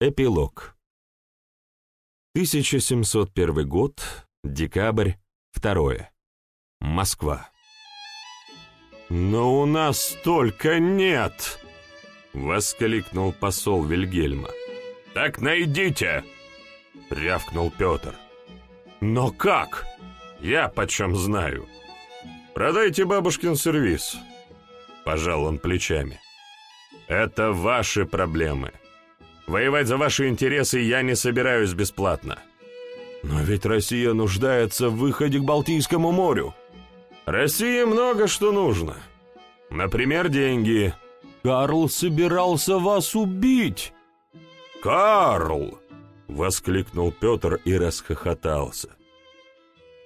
Эпилог. 1701 год, декабрь, 2. Москва. «Но у нас столько нет!» — воскликнул посол Вильгельма. «Так найдите!» — рявкнул Петр. «Но как? Я почем знаю? Продайте бабушкин сервиз!» Пожал он плечами. «Это ваши проблемы. Воевать за ваши интересы я не собираюсь бесплатно. Но ведь Россия нуждается в выходе к Балтийскому морю. России много что нужно. Например, деньги. Карл собирался вас убить. Карл! Воскликнул Петр и расхохотался.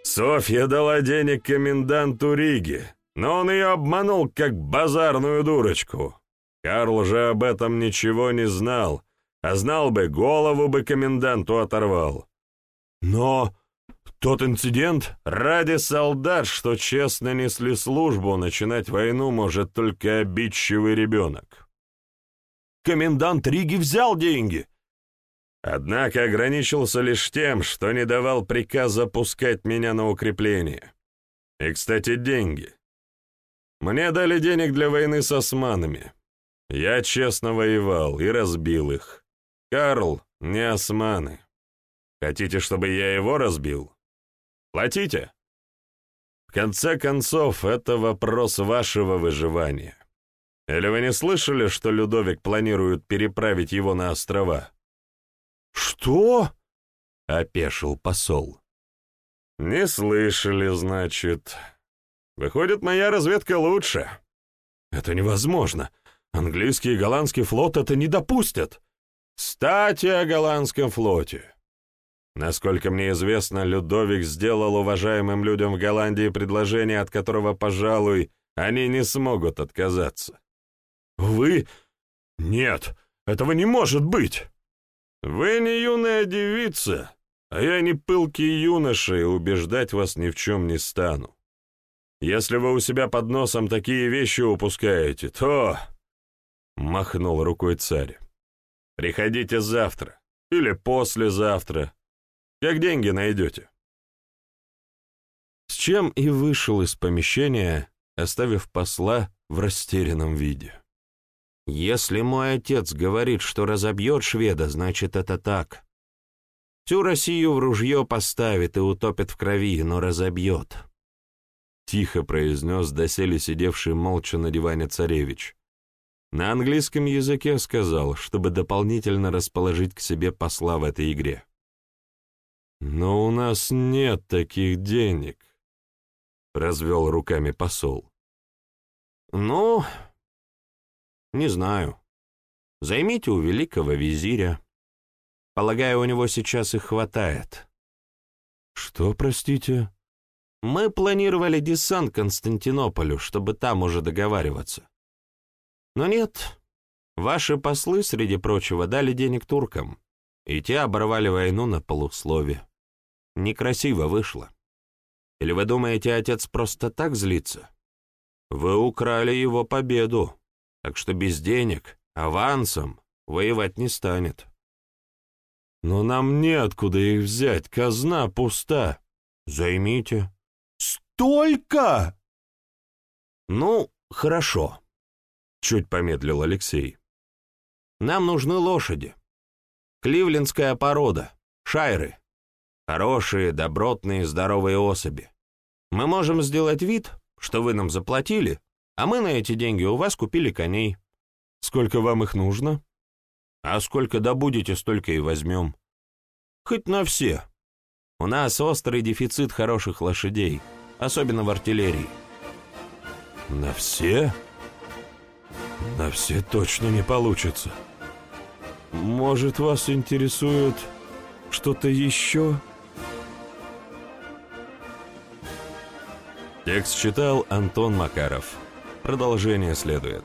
Софья дала денег коменданту Риги, но он ее обманул, как базарную дурочку. Карл же об этом ничего не знал, а знал бы, голову бы коменданту оторвал. Но тот инцидент ради солдат, что честно несли службу, начинать войну может только обидчивый ребенок. Комендант Риги взял деньги. Однако ограничился лишь тем, что не давал приказ запускать меня на укрепление. И, кстати, деньги. Мне дали денег для войны с османами. Я честно воевал и разбил их. Карл, не османы. Хотите, чтобы я его разбил? Платите. В конце концов, это вопрос вашего выживания. Или вы не слышали, что Людовик планирует переправить его на острова? Что? — опешил посол. Не слышали, значит. Выходит, моя разведка лучше. Это невозможно. Английский и голландский флот это не допустят. Кстати, о голландском флоте. Насколько мне известно, Людовик сделал уважаемым людям в Голландии предложение, от которого, пожалуй, они не смогут отказаться. Вы? Нет, этого не может быть. Вы не юная девица, а я не пылкий юноша, и убеждать вас ни в чем не стану. Если вы у себя под носом такие вещи упускаете, то...» Махнул рукой царь. Приходите завтра или послезавтра, как деньги найдете. С чем и вышел из помещения, оставив посла в растерянном виде. Если мой отец говорит, что разобьет шведа, значит, это так. Всю Россию в ружье поставит и утопит в крови, но разобьет. Тихо произнес доселе сидевший молча на диване царевич, на английском языке сказал, чтобы дополнительно расположить к себе посла в этой игре. «Но у нас нет таких денег», — развел руками посол. «Ну, не знаю. Займите у великого визиря. Полагаю, у него сейчас их хватает». «Что, простите?» «Мы планировали десант Константинополю, чтобы там уже договариваться. Но нет, ваши послы, среди прочего, дали денег туркам, и те оборвали войну на полуслове. Некрасиво вышло. Или вы думаете, отец просто так злится? Вы украли его победу, так что без денег, авансом, воевать не станет. Но нам неоткуда их взять, казна пуста. Займите. Столько? Ну, хорошо. Чуть помедлил Алексей. Нам нужны лошади. Кливлендская порода, шайры. Хорошие, добротные, здоровые особи. Мы можем сделать вид, что вы нам заплатили, а мы на эти деньги у вас купили коней. Сколько вам их нужно? А сколько добудете, столько и возьмем. Хоть на все. У нас острый дефицит хороших лошадей, особенно в артиллерии. На все? На все точно не получится. Может, вас интересует что-то еще? Текст читал Антон Макаров. Продолжение следует.